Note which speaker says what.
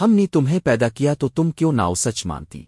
Speaker 1: ہم نے تمہیں پیدا کیا تو تم کیوں ناؤ سچ مانتی؟